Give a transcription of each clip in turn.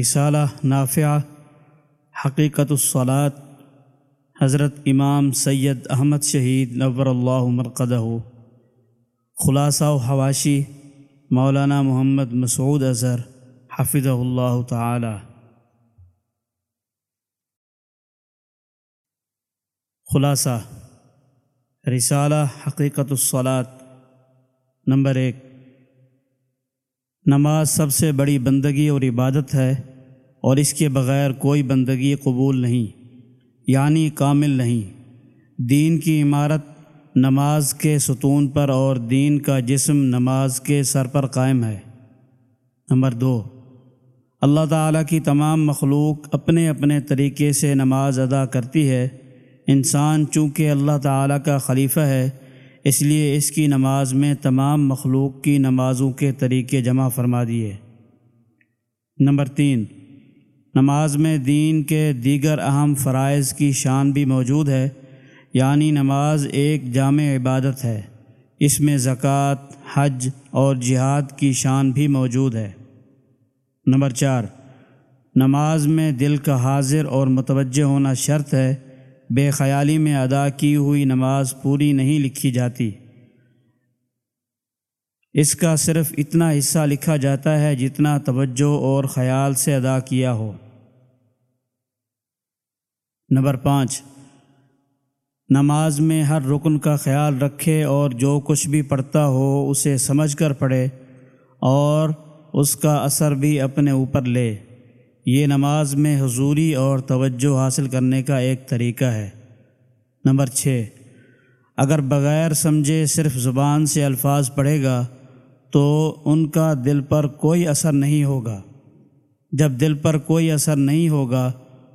رسالہ نافعہ، حقیقت الصلاط حضرت امام سید احمد شہید نور اللہ مرقدہ، خلاصہ و حواشی مولانا محمد مسعود اظہر حفظ اللہ تعالی۔ خلاصہ، رسالہ حقیقت الصلاط نمبر ایک۔ نماز سب سے بڑی بندگی اور عبادت ہے اور اس کے بغیر کوئی بندگی قبول نہیں یعنی کامل نہیں۔ دین کی عمارت نماز کے ستون پر اور دین کا جسم نماز کے سر پر قائم ہے۔ نمبر دو، اللہ تعالیٰ کی تمام مخلوق اپنے اپنے طریقے سے نماز ادا کرتی ہے۔ انسان چونکہ اللہ تعالیٰ کا خلیفہ ہے اس لیے اس کی نماز میں تمام مخلوق کی نمازوں کے طریقے جمع فرما دیے۔ نمبر تین، نماز میں دین کے دیگر اہم فرائض کی شان بھی موجود ہے یعنی نماز ایک جامع عبادت ہے۔ اس میں زکوٰۃ، حج اور جہاد کی شان بھی موجود ہے۔ نمبر چار، نماز میں دل کا حاضر اور متوجہ ہونا شرط ہے بے خیالی میں ادا کی ہوئی نماز پوری نہیں لکھی جاتی۔ اس کا صرف اتنا حصہ لکھا جاتا ہے جتنا توجہ اور خیال سے ادا کیا ہو۔ نمبر پانچ، نماز میں ہر رکن کا خیال رکھے اور جو کچھ بھی پڑھتا ہو اسے سمجھ کر پڑھے اور اس کا اثر بھی اپنے اوپر لے۔ یہ نماز میں حضوری اور توجہ حاصل کرنے کا ایک طریقہ ہے۔ نمبر چھ، اگر بغیر سمجھے صرف زبان سے الفاظ پڑھے گا تو ان کا دل پر کوئی اثر نہیں ہوگا۔ جب دل پر کوئی اثر نہیں ہوگا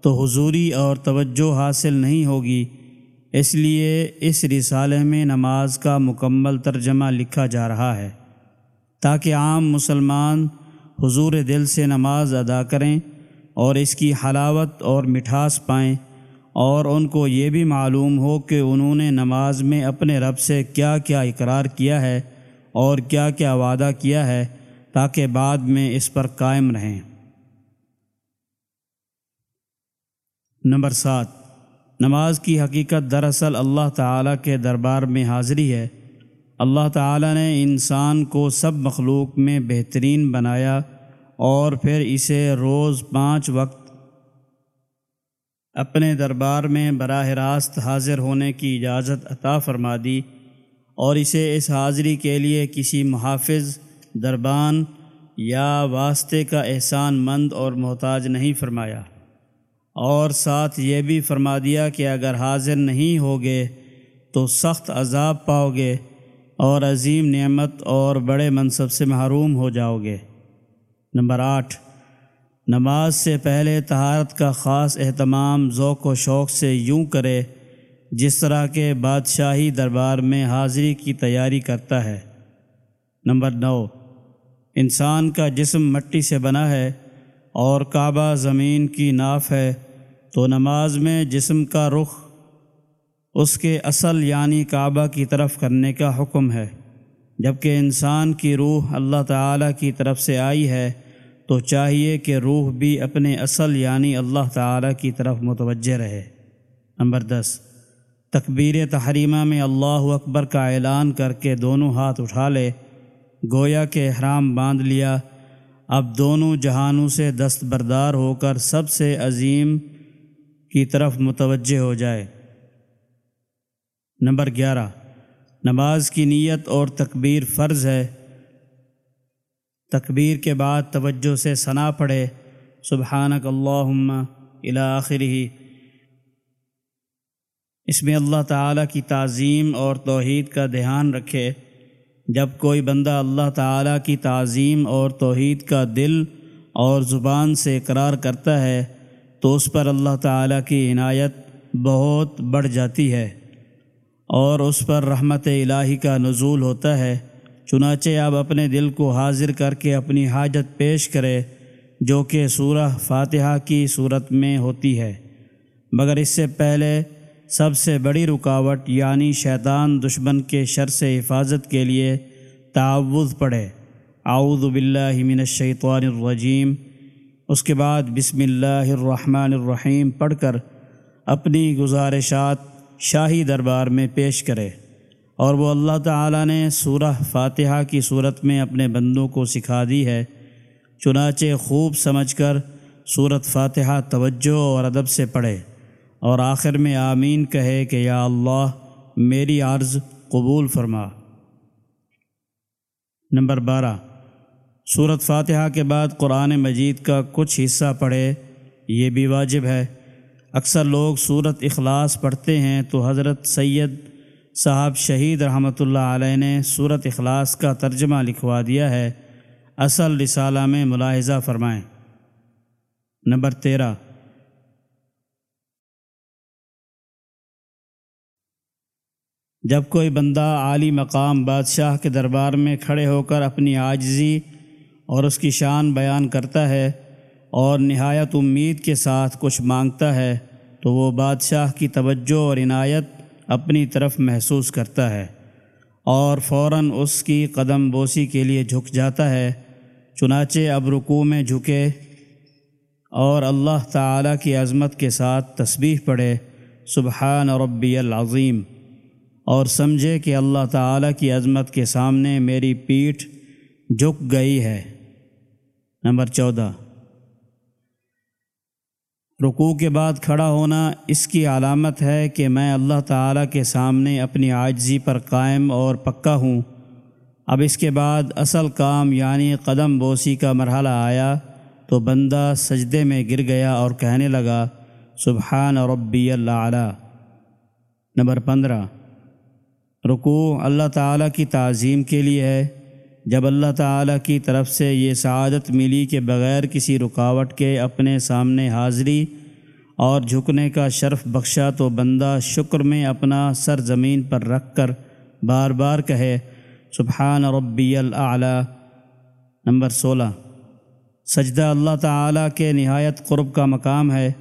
تو حضوری اور توجہ حاصل نہیں ہوگی۔ اس لیے اس رسالے میں نماز کا مکمل ترجمہ لکھا جا رہا ہے۔ تاکہ عام مسلمان حضور دل سے نماز ادا کریں اور اس کی حلاوت اور مٹھاس پائیں اور ان کو یہ بھی معلوم ہو کہ انہوں نے نماز میں اپنے رب سے کیا کیا اقرار کیا ہے اور کیا کیا وعدہ کیا ہے تاکہ بعد میں اس پر قائم رہیں۔ نمبر سات، نماز کی حقیقت دراصل اللہ تعالیٰ کے دربار میں حاضری ہے۔ اللہ تعالیٰ نے انسان کو سب مخلوق میں بہترین بنایا اور پھر اسے روز پانچ وقت اپنے دربار میں براہ راست حاضر ہونے کی اجازت عطا فرما دی اور اسے اس حاضری کے لیے کسی محافظ، دربان یا واسطے کا احسان مند اور محتاج نہیں فرمایا۔ اور ساتھ یہ بھی فرما دیا کہ اگر حاضر نہیں ہوگے تو سخت عذاب پاؤ گے اور عظیم نعمت اور بڑے منصب سے محروم ہو جاؤ گے۔ نمبر آٹھ، نماز سے پہلے تہارت کا خاص اہتمام ذوق و شوق سے یوں کرے جس طرح کے بادشاہی دربار میں حاضری کی تیاری کرتا ہے۔ نمبر نو، انسان کا جسم مٹی سے بنا ہے اور کعبہ زمین کی ناف ہے تو نماز میں جسم کا رخ اس کے اصل یعنی کعبہ کی طرف کرنے کا حکم ہے۔ جبکہ انسان کی روح اللہ تعالیٰ کی طرف سے آئی ہے تو چاہیے کہ روح بھی اپنے اصل یعنی اللہ تعالیٰ کی طرف متوجہ رہے۔ نمبر دس، تکبیر تحریمہ میں اللہ اکبر کا اعلان کر کے دونوں ہاتھ اٹھا لے۔ گویا کے احرام باندھ لیا۔ اب دونوں جہانوں سے دستبردار ہو کر سب سے عظیم کی طرف متوجہ ہو جائے۔ نمبر گیارہ، نماز کی نیت اور تکبیر فرض ہے۔ تکبیر کے بعد توجہ سے ثنا پڑھے، سبحانک اللہم ہی اس میں اللہ تعالیٰ کی تعظیم اور توحید کا دھیان رکھے۔ جب کوئی بندہ اللہ تعالیٰ کی تعظیم اور توحید کا دل اور زبان سے اقرار کرتا ہے، تو اس پر اللہ تعالیٰ کی عنایت بہت بڑھ جاتی ہے اور اس پر رحمت الہی کا نزول ہوتا ہے۔ چنانچہ اب اپنے دل کو حاضر کر کے اپنی حاجت پیش کرے جو کہ سورہ فاتحہ کی صورت میں ہوتی ہے۔ مگر اس سے پہلے سب سے بڑی رکاوٹ یعنی شیطان دشمن کے شر سے حفاظت کے لیے تعوض پڑھے اعوذ باللہ من الشیطان الرجیم۔ اس کے بعد بسم اللہ الرحمن الرحیم پڑھ کر اپنی گزارشات شاہی دربار میں پیش کرے اور وہ اللہ تعالیٰ نے سورہ فاتحہ کی صورت میں اپنے بندوں کو سکھا دی ہے۔ چنانچہ خوب سمجھ کر صورت فاتحہ توجہ اور ادب سے پڑھے اور آخر میں آمین کہے کہ یا اللہ میری عرض قبول فرما۔ نمبر بارہ۔ صورت فاتحہ کے بعد قرآن مجید کا کچھ حصہ پڑھے، یہ بھی واجب ہے۔ اکثر لوگ صورت اخلاص پڑھتے ہیں تو حضرت سید صاحب شہید رحمۃ اللہ علیہ نے صورت اخلاص کا ترجمہ لکھوا دیا ہے۔ اصل رسالہ میں ملاحظہ فرمائیں۔ نمبر تیرہ۔ جب کوئی بندہ عالی مقام بادشاہ کے دربار میں کھڑے ہو کر اپنی عاجزی اور اس کی شان بیان کرتا ہے اور نہایت امید کے ساتھ کچھ مانگتا ہے تو وہ بادشاہ کی توجہ اور عنایت اپنی طرف محسوس کرتا ہے اور فوراً اس کی قدم بوسی کے لیے جھک جاتا ہے، چنانچہ اب رکوع میں جھکے اور اللہ تعالیٰ کی عظمت کے ساتھ تسبیح پڑھے، سبحان ربی العظیم، اور سمجھے کہ اللہ تعالیٰ کی عظمت کے سامنے میری پیٹھ جھک گئی ہے۔ نمبر چودہ۔ رکوع کے بعد کھڑا ہونا اس کی علامت ہے کہ میں اللہ تعالیٰ کے سامنے اپنی عاجزی پر قائم اور پکا ہوں۔ اب اس کے بعد اصل کام یعنی قدم بوسی کا مرحلہ آیا تو بندہ سجدے میں گر گیا اور کہنے لگا، سبحان ربی اللہ نمبر پندرہ، رکوع اللہ تعالیٰ کی تعظیم کے لیے ہے۔ جب اللہ تعالیٰ کی طرف سے یہ سعادت ملی کہ بغیر کسی رکاوٹ کے اپنے سامنے حاضری اور جھکنے کا شرف بخشا تو بندہ شکر میں اپنا سر زمین پر رکھ کر بار بار کہے، سبحان ربی العلیٰ نمبر سولہ۔ سجدہ اللہ تعالیٰ کے نہایت قرب کا مقام ہے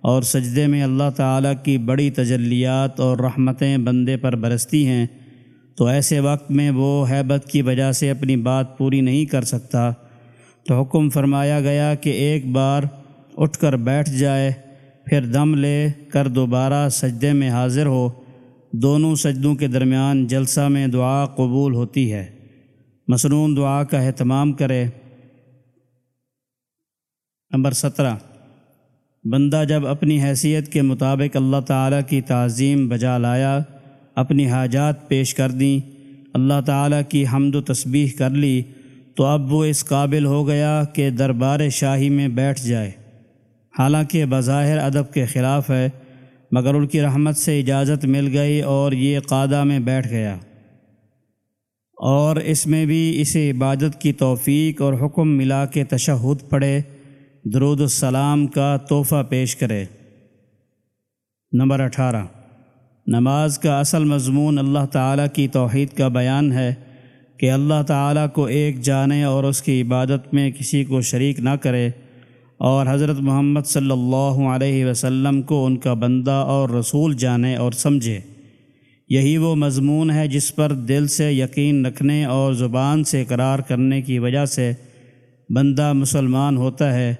اور سجدے میں اللہ تعالیٰ کی بڑی تجلیات اور رحمتیں بندے پر برستی ہیں۔ تو ایسے وقت میں وہ حیبت کی وجہ سے اپنی بات پوری نہیں کر سکتا۔ تو حکم فرمایا گیا کہ ایک بار اٹھ کر بیٹھ جائے، پھر دم لے کر دوبارہ سجدے میں حاضر ہو۔ دونوں سجدوں کے درمیان جلسہ میں دعا قبول ہوتی ہے۔ مصنون دعا کا اہتمام کرے۔ نمبر سترہ۔ بندہ جب اپنی حیثیت کے مطابق اللہ تعالیٰ کی تعظیم بجا لایا اپنی حاجات پیش کر دیں۔ اللہ تعالیٰ کی حمد و تسبیح کر لی تو اب وہ اس قابل ہو گیا کہ دربار شاہی میں بیٹھ جائے۔ حالانکہ بظاہر ادب کے خلاف ہے، مگر ان کی رحمت سے اجازت مل گئی اور یہ قادہ میں بیٹھ گیا۔ اور اس میں بھی اسے عبادت کی توفیق اور حکم ملا کے تشہد پڑھے، درود السلام کا تحفہ پیش کرے۔ نمبر اٹھارہ۔ نماز کا اصل مضمون اللہ تعالیٰ کی توحید کا بیان ہے کہ اللہ تعالیٰ کو ایک جانے اور اس کی عبادت میں کسی کو شریک نہ کرے اور حضرت محمد صلی اللہ علیہ وسلم کو ان کا بندہ اور رسول جانے اور سمجھے۔ یہی وہ مضمون ہے جس پر دل سے یقین رکھنے اور زبان سے اقرار کرنے کی وجہ سے بندہ مسلمان ہوتا ہے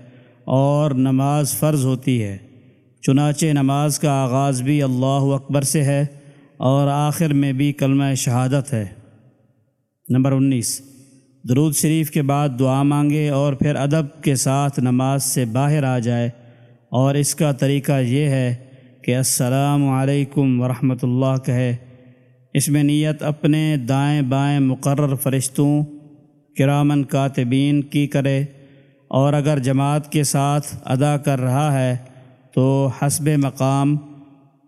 اور نماز فرض ہوتی ہے۔ چنانچہ نماز کا آغاز بھی اللہ اکبر سے ہے اور آخر میں بھی کلمہ شہادت ہے۔ نمبر انیس، درود شریف کے بعد دعا مانگے اور پھر ادب کے ساتھ نماز سے باہر آ جائے۔ اور اس کا طریقہ یہ ہے کہ السلام علیکم ورحمۃ اللہ کہے۔ اس میں نیت اپنے دائیں بائیں مقرر فرشتوں کرامن کاتبین کی کرے۔ اور اگر جماعت کے ساتھ ادا کر رہا ہے تو حسب مقام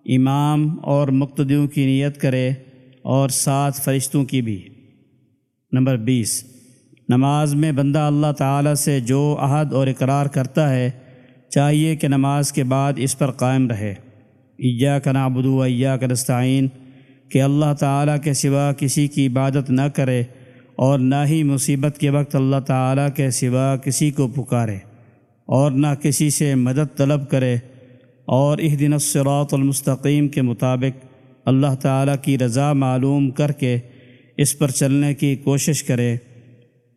امام اور مقتدیوں کی نیت کرے اور سات فرشتوں کی بھی۔ نمبر بیس، نماز میں بندہ اللہ تعالیٰ سے جو عہد اور اقرار کرتا ہے، چاہیے کہ نماز کے بعد اس پر قائم رہے۔ ایا کا نابدو ایا کا نستعین، کہ اللہ تعالیٰ کے سوا کسی کی عبادت نہ کرے اور نہ ہی مصیبت کے وقت اللہ تعالیٰ کے سوا کسی کو پکارے اور نہ کسی سے مدد طلب کرے۔ اور اس دن الصراط المستقیم کے مطابق اللہ تعالیٰ کی رضا معلوم کر کے اس پر چلنے کی کوشش کرے۔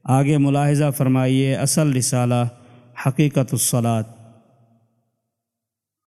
آگے ملاحظہ فرمائیے، اصل رسالہ حقیقت الصلاط